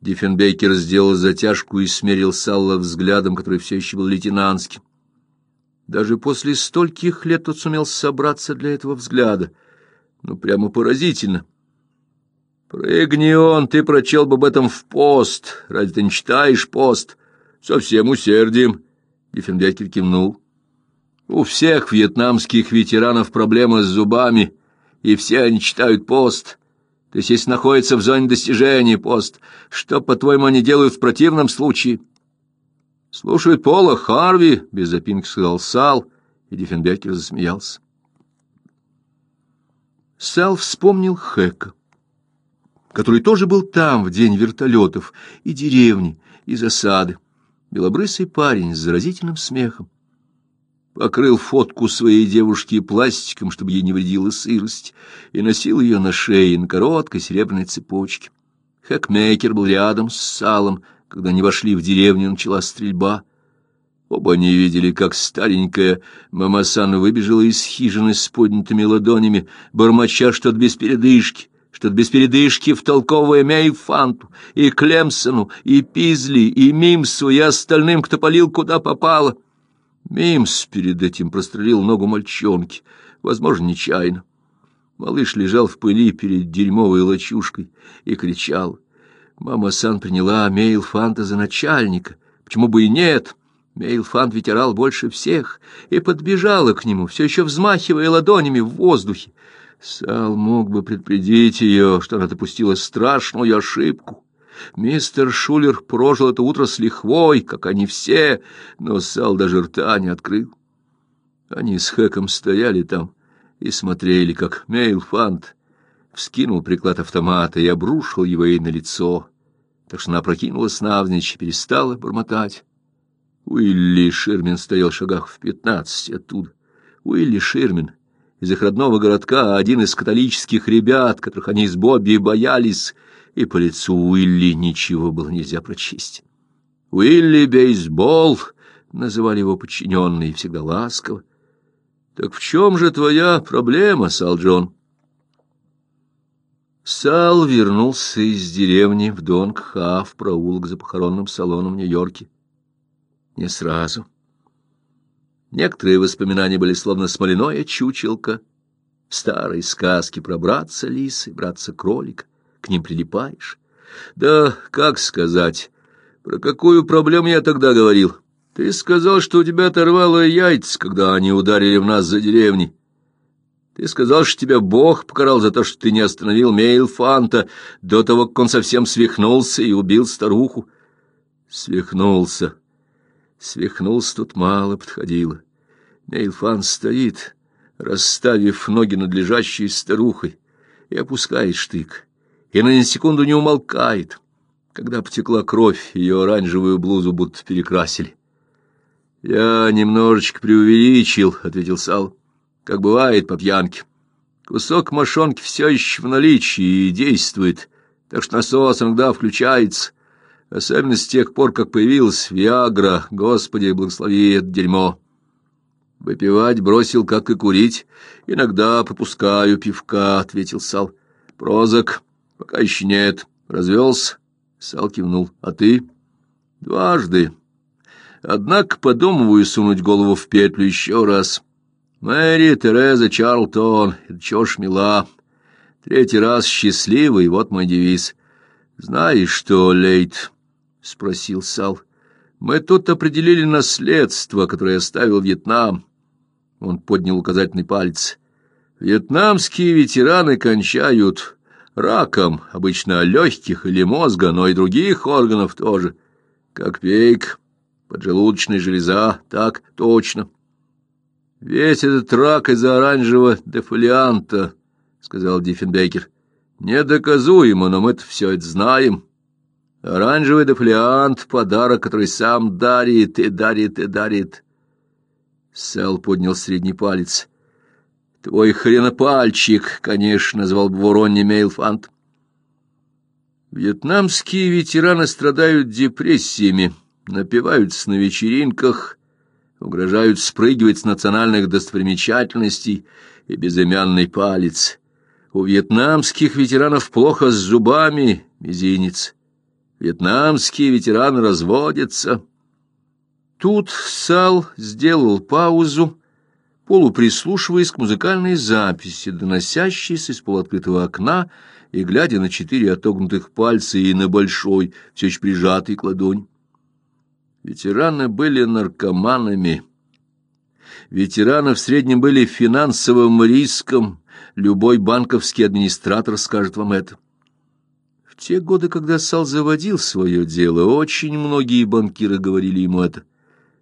Диффенбейкер сделал затяжку и смерил Салла взглядом, который все еще был лейтенантским. Даже после стольких лет тот сумел собраться для этого взгляда. Ну, прямо поразительно. Прыгни он, ты прочел бы об этом в пост. Разве ты не читаешь пост? Со всем усердием. Кивнул. У всех вьетнамских ветеранов проблемы с зубами, и все они читают пост. То есть, если находится в зоне достижения пост, что, по-твоему, они делают в противном случае? Слушают Пола Харви, без запинки сказал Сал, и Диффенбекер засмеялся. Сал вспомнил Хэка который тоже был там в день вертолетов, и деревни, и засады. Белобрысый парень с заразительным смехом. Покрыл фотку своей девушки пластиком, чтобы ей не вредила сырость, и носил ее на шее на короткой серебряной цепочке. Хэкмейкер был рядом с салом, когда они вошли в деревню, началась стрельба. Оба они видели, как старенькая мамасан выбежала из хижины с поднятыми ладонями, бормоча что-то без передышки что без передышки втолковывая Мейфанту, и Клемсону, и Пизли, и Мимсу, и остальным, кто полил куда попало. Мимс перед этим прострелил ногу мальчонки, возможно, нечаянно. Малыш лежал в пыли перед дерьмовой лачушкой и кричал. Мама Сан приняла Мейлфанта за начальника. Почему бы и нет? Мейлфанд ведь орал больше всех и подбежала к нему, все еще взмахивая ладонями в воздухе. Сал мог бы предупредить ее, что она допустила страшную ошибку. Мистер Шулер прожил это утро с лихвой, как они все, но Сал даже рта не открыл. Они с Хэком стояли там и смотрели, как Мейлфанд вскинул приклад автомата и обрушил его ей на лицо, так что она опрокинулась навзничь и перестала бормотать. Уилли Ширмин стоял в шагах в пятнадцати оттуда. Уилли Ширмин из их родного городка, один из католических ребят, которых они с Бобби боялись, и по лицу Уилли ничего было нельзя прочесть. «Уилли Бейсбол!» — называли его подчиненные всегда ласково. «Так в чем же твоя проблема, Сал Джон?» Сал вернулся из деревни в Донг-Ха в проулок за похоронным салоном в Нью-Йорке. Не сразу. Некоторые воспоминания были словно смоляное чучелко, старые сказки про братца лисы, братца кролика, к ним прилипаешь. Да, как сказать, про какую проблему я тогда говорил? Ты сказал, что у тебя оторвало яйца, когда они ударили в нас за деревней. Ты сказал, что тебя Бог покарал за то, что ты не остановил Мейлфанта до того, как он совсем свихнулся и убил старуху. Свихнулся. Свихнулся тут мало подходило. Мейлфант стоит, расставив ноги над лежащей старухой, и опускает штык, и на секунду не умолкает. Когда потекла кровь, ее оранжевую блузу будто перекрасили. — Я немножечко преувеличил, — ответил Сал как бывает по пьянке. Кусок мошонки все еще в наличии и действует, так что насос иногда включается, особенно с тех пор, как появилась Виагра, Господи, благослови это дерьмо. Выпивать бросил, как и курить. Иногда пропускаю пивка, — ответил Сал. Прозак, пока еще нет. Развелся? Сал кивнул. А ты? Дважды. Однако подумываю сунуть голову в петлю еще раз. — Мэри Тереза Чарлтон, это чё ж мила. Третий раз счастливый, вот мой девиз. Знаешь что, Лейт? — спросил Сал. Мы тут определили наследство, которое оставил Вьетнам. Он поднял указательный палец. Вьетнамские ветераны кончают раком, обычно легких или мозга, но и других органов тоже. Как пейк, поджелудочная железа, так точно. — Весь этот рак из-за оранжевого дефолианта, — сказал Диффенбекер. — Недоказуемо, но мы-то все это знаем. Оранжевый дефолиант — подарок, который сам дарит и дарит и дарит. Сэл поднял средний палец. — Твой хренопальчик, конечно, — назвал бы Воронни Мейлфант. Вьетнамские ветераны страдают депрессиями, напиваются на вечеринках — угрожают спрыгивать с национальных достопримечательностей и безымянный палец. У вьетнамских ветеранов плохо с зубами, мизинец. Вьетнамские ветераны разводятся. Тут Сал сделал паузу, полуприслушиваясь к музыкальной записи, доносящейся из полуоткрытого окна, и глядя на четыре отогнутых пальца и на большой, все еще прижатый к ладонь. Ветераны были наркоманами. Ветераны в среднем были финансовым риском. Любой банковский администратор скажет вам это. Те годы, когда Сал заводил свое дело, очень многие банкиры говорили ему это.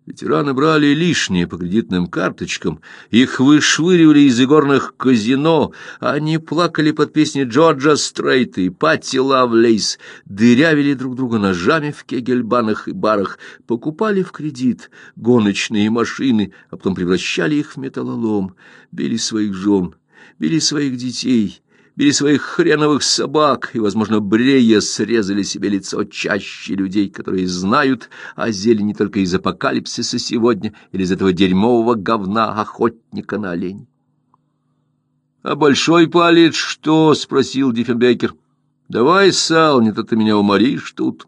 Ветераны брали лишние по кредитным карточкам, их вышвыривали из игорных казино, они плакали под песни Джорджа Стрейта и Патти Лавлейс, дырявили друг друга ножами в кегельбанах и барах, покупали в кредит гоночные машины, а потом превращали их в металлолом, били своих жен, били своих детей — били своих хреновых собак и, возможно, брея срезали себе лицо чаще людей, которые знают о зелени только из апокалипсиса сегодня или из этого дерьмового говна охотника на оленей. — А большой палец что? — спросил Диффенбекер. — Давай, Сал, не то ты меня уморишь тут.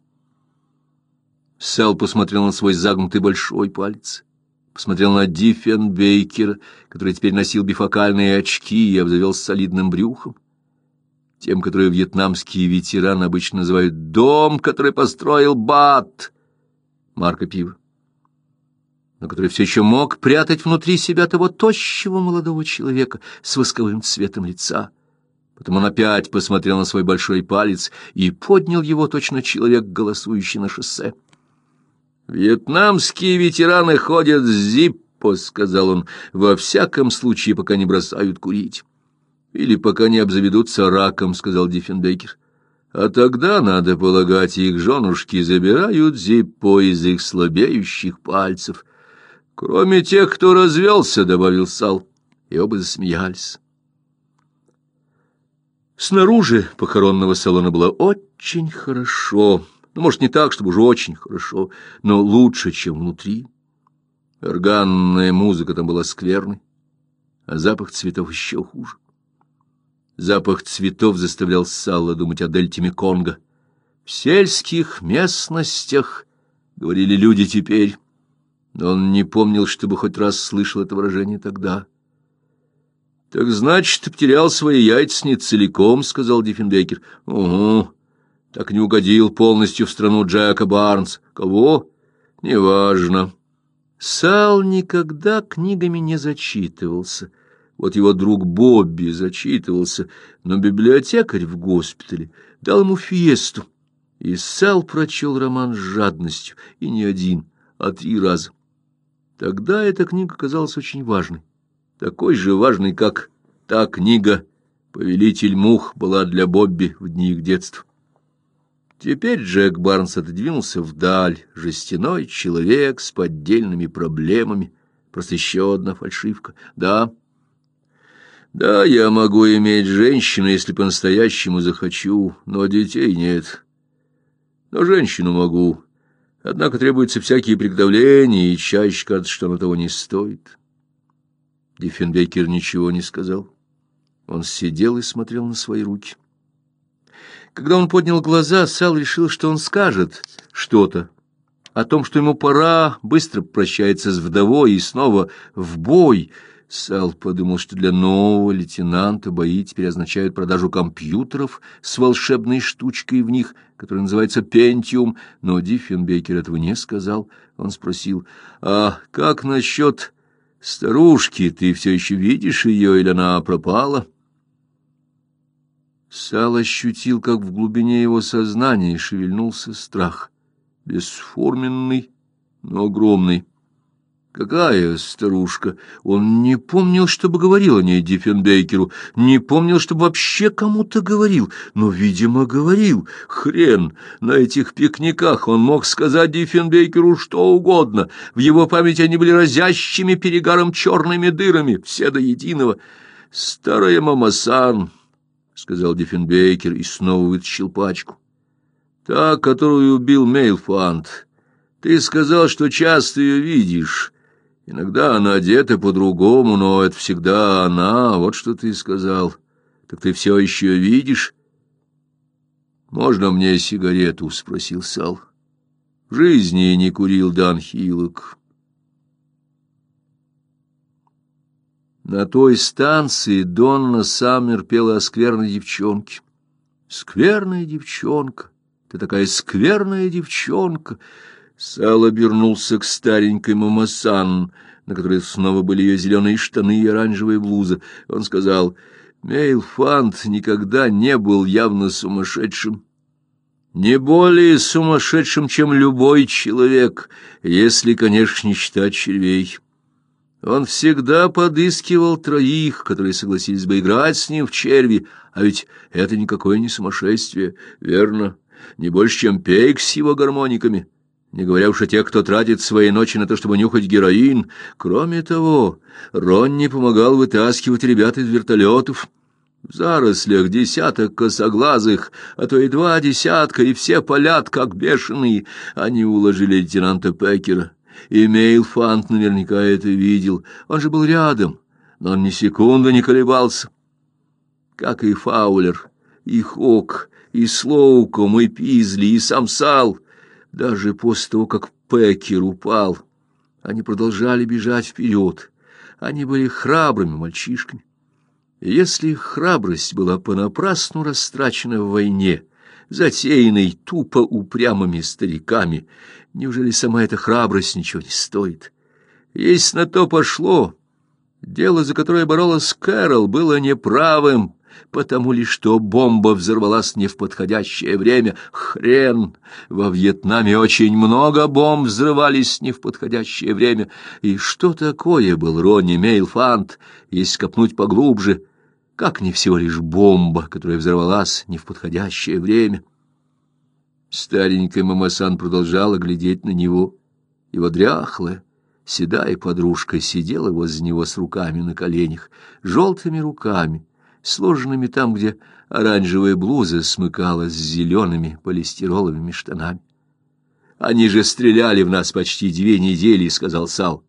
Сал посмотрел на свой загнутый большой палец посмотрел на Диффенбейкера, который теперь носил бифокальные очки и обзавел солидным брюхом тем, которые вьетнамские ветераны обычно называют «дом, который построил Бат», марка пива. но который все еще мог прятать внутри себя того тощего молодого человека с восковым цветом лица. Потом он опять посмотрел на свой большой палец и поднял его точно человек, голосующий на шоссе. «Вьетнамские ветераны ходят с зиппо», — сказал он, — «во всяком случае, пока не бросают курить». «Или пока не обзаведутся раком», — сказал Диффенбекер. «А тогда, надо полагать, их женушки забирают зиппо из их слабеющих пальцев». «Кроме тех, кто развелся», — добавил Сал, и оба засмеялись. Снаружи похоронного салона было очень хорошо. Ну, может, не так, чтобы уже очень хорошо, но лучше, чем внутри. Органная музыка там была скверной, а запах цветов еще хуже. Запах цветов заставлял Салла думать о дельте Меконга. В сельских местностях, — говорили люди теперь, но он не помнил, чтобы хоть раз слышал это выражение тогда. — так значит, потерял свои яйца не целиком, сказал Диффенбекер. Угу. Так не угодил полностью в страну Джека Барнс. Кого? Неважно. Сал никогда книгами не зачитывался. Вот его друг Бобби зачитывался, но библиотекарь в госпитале дал ему фиесту. И Сал прочел роман с жадностью, и не один, а три раза. Тогда эта книга казалась очень важной такой же важный, как та книга «Повелитель мух» была для Бобби в дни их детства. Теперь Джек Барнс отодвинулся вдаль, жестяной человек с поддельными проблемами, просто еще одна фальшивка. Да, да, я могу иметь женщину, если по-настоящему захочу, но детей нет. Но женщину могу, однако требуются всякие приготовления, и чаще кажется, что она того не стоит. Диффенбекер ничего не сказал. Он сидел и смотрел на свои руки. Когда он поднял глаза, Сал решил, что он скажет что-то о том, что ему пора, быстро прощается с вдовой и снова в бой. Сал подумал, что для нового лейтенанта бои теперь означают продажу компьютеров с волшебной штучкой в них, которая называется «Пентиум», но Диффенбекер этого не сказал. Он спросил, «А как насчет Старушки, ты все еще видишь ее, или она пропала? Сал ощутил, как в глубине его сознания шевельнулся страх, бесформенный, но огромный. Какая старушка? Он не помнил, чтобы говорил о ней Диффенбейкеру, не помнил, чтобы вообще кому-то говорил, но, видимо, говорил. Хрен, на этих пикниках он мог сказать Диффенбейкеру что угодно. В его памяти они были разящими перегаром черными дырами, все до единого. «Старая мамасан», — сказал Диффенбейкер и снова вытащил пачку. «Та, которую убил Мейлфанд. Ты сказал, что часто ее видишь». Иногда она одета по-другому, но это всегда она, вот что ты сказал. Так ты все еще видишь? Можно мне сигарету? — спросил Сал. В жизни не курил Дан Хилок. На той станции Донна Саммер пела о скверной девчонке. Скверная девчонка, ты такая скверная девчонка. Сал обернулся к старенькой мамасан, на которой снова были ее зеленые штаны и оранжевая блуза. Он сказал, «Мейлфанд никогда не был явно сумасшедшим. Не более сумасшедшим, чем любой человек, если, конечно, не считать червей». Он всегда подыскивал троих, которые согласились бы играть с ним в черви, а ведь это никакое не сумасшествие, верно, не больше, чем пейк с его гармониками не говоря уж о тех, кто тратит свои ночи на то, чтобы нюхать героин. Кроме того, Ронни помогал вытаскивать ребят из вертолетов. В зарослях десяток косоглазых, а то и два десятка, и все палят, как бешеные. Они уложили лейтенанта Пекера. И Мейлфанд наверняка это видел. Он же был рядом, но он ни секунды не колебался. Как и Фаулер, и Хок, и Слоуком, и Пизли, и сам Сал — даже после того, как Пекер упал, они продолжали бежать вперед. Они были храбрыми мальчишками. Если храбрость была понапрасну растрачена в войне, затеянной тупо упрямыми стариками, неужели сама эта храбрость ничего не стоит? Если на то пошло, дело, за которое боролась Кэрол, было неправым, потому ли что бомба взорвалась не в подходящее время. Хрен! Во Вьетнаме очень много бомб взрывались не в подходящее время. И что такое был Ронни Мейлфанд, если копнуть поглубже? Как не всего лишь бомба, которая взорвалась не в подходящее время? Старенькая мамасан продолжала глядеть на него. Его дряхлая, седая подружка сидела возле него с руками на коленях, желтыми руками, сложенными там, где оранжевая блуза смыкалась с зелеными полистироловыми штанами. «Они же стреляли в нас почти две недели», — сказал Сал.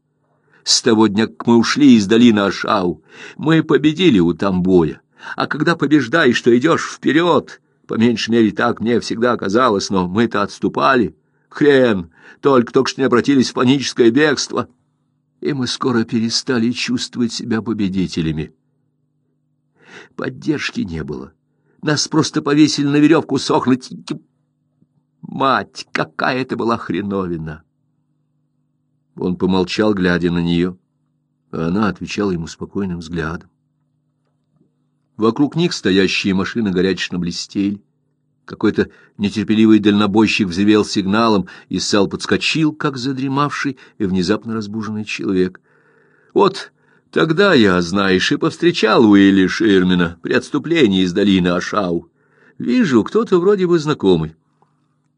«С того дня, как мы ушли из долины Ашау, мы победили у Тамбоя. А когда побеждаешь, что идешь вперед, по меньшей мере так мне всегда казалось, но мы-то отступали. Хрен, только-только что не обратились в паническое бегство, и мы скоро перестали чувствовать себя победителями». Поддержки не было. Нас просто повесили на веревку сохнуть. Мать, какая это была хреновина! Он помолчал, глядя на нее, а она отвечала ему спокойным взглядом. Вокруг них стоящие машины горячечно блестели. Какой-то нетерпеливый дальнобойщик взревел сигналом, и Сал подскочил, как задремавший и внезапно разбуженный человек. Вот Тогда я, знаешь, и повстречал Уилли Ширмина при отступлении из долины Ашау. Вижу, кто-то вроде бы знакомый.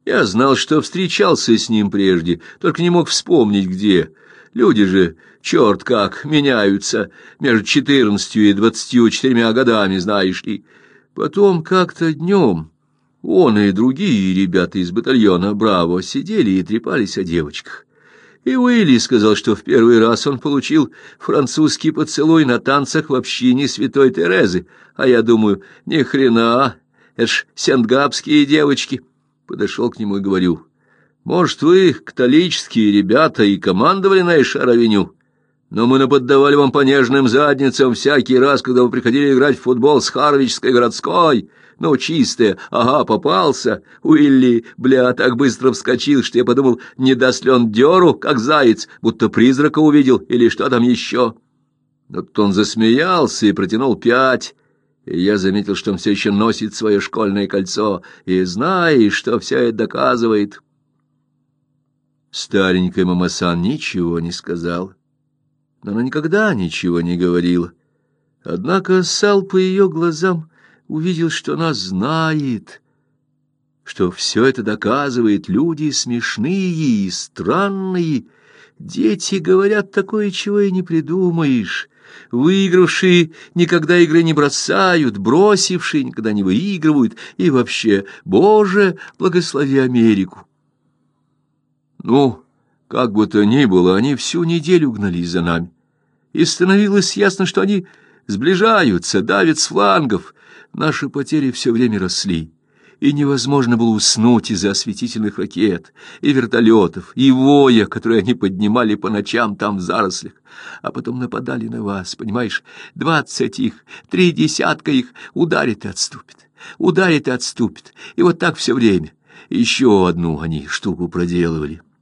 Я знал, что встречался с ним прежде, только не мог вспомнить, где. Люди же, черт как, меняются между четырнадцатью и двадцатью четырьмя годами, знаешь ли. Потом как-то днем он и другие ребята из батальона «Браво» сидели и трепались о девочках. И Уилли сказал, что в первый раз он получил французский поцелуй на танцах в общине святой Терезы. А я думаю, ни хрена, это ж сенгапские девочки. Подошел к нему и говорю, может, вы, католические ребята, и командовали на Эшар-авеню, но мы наподдавали вам по нежным задницам всякий раз, когда вы приходили играть в футбол с Харвичской городской». Ну, чистое, ага, попался. Уилли, бля, так быстро вскочил, что я подумал, не даст ли он дёру, как заяц, будто призрака увидел или что там еще. Но тут он засмеялся и протянул пять, и я заметил, что он все еще носит свое школьное кольцо, и знаешь, что все это доказывает. Старенькая мамасан ничего не сказала, но она никогда ничего не говорила. Однако Сал по ее глазам увидел, что она знает, что все это доказывает, люди смешные и странные. Дети говорят такое, чего и не придумаешь. Выигравшие никогда игры не бросают, бросившие никогда не выигрывают, и вообще, Боже, благослови Америку. Ну, как бы то ни было, они всю неделю гнались за нами, и становилось ясно, что они сближаются, давят с флангов, Наши потери все время росли, и невозможно было уснуть из-за осветительных ракет и вертолетов, и воя, которые они поднимали по ночам там в зарослях, а потом нападали на вас, понимаешь, двадцать их, три десятка их ударит и отступит, ударит и отступит, и вот так все время. Еще одну они штуку проделывали —